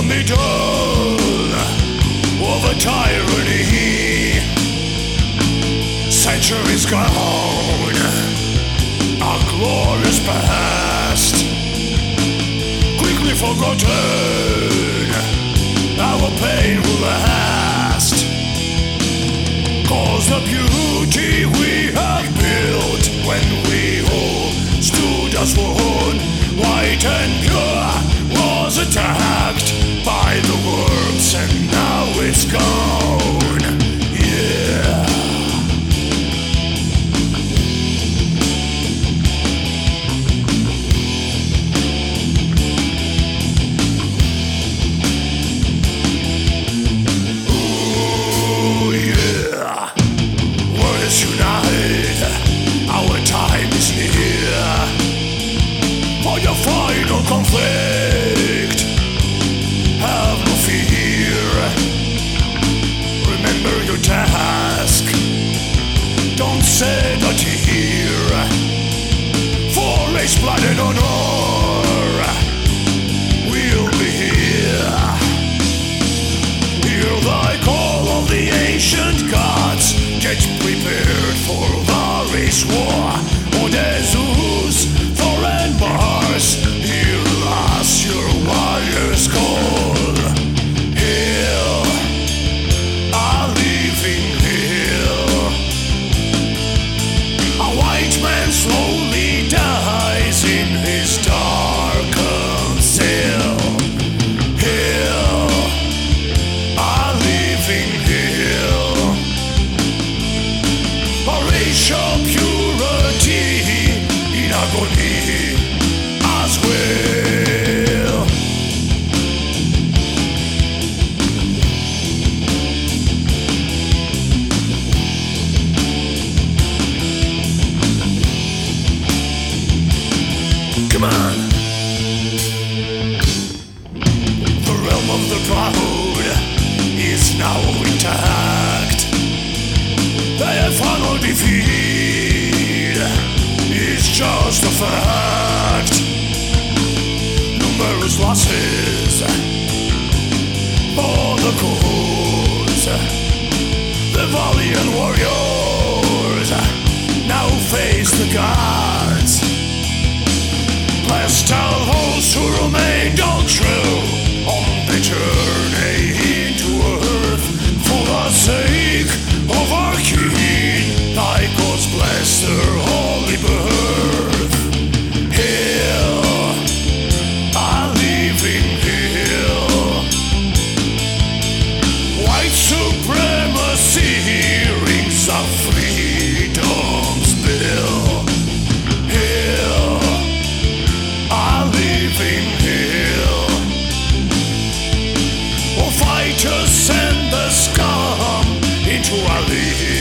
the middle of a tyranny. Centuries gone, our glorious past, quickly forgotten, our pain will last. Cause abuse. Come on. The realm of the is now final defeat is just a fact. Numerous losses for the. The valiant warrior. they don't righteous and the scum into our league.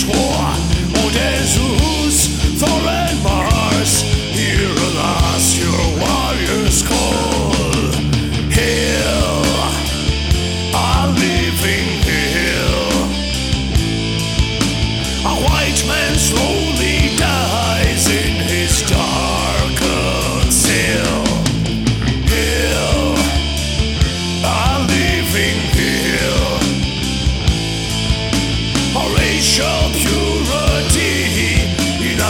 swore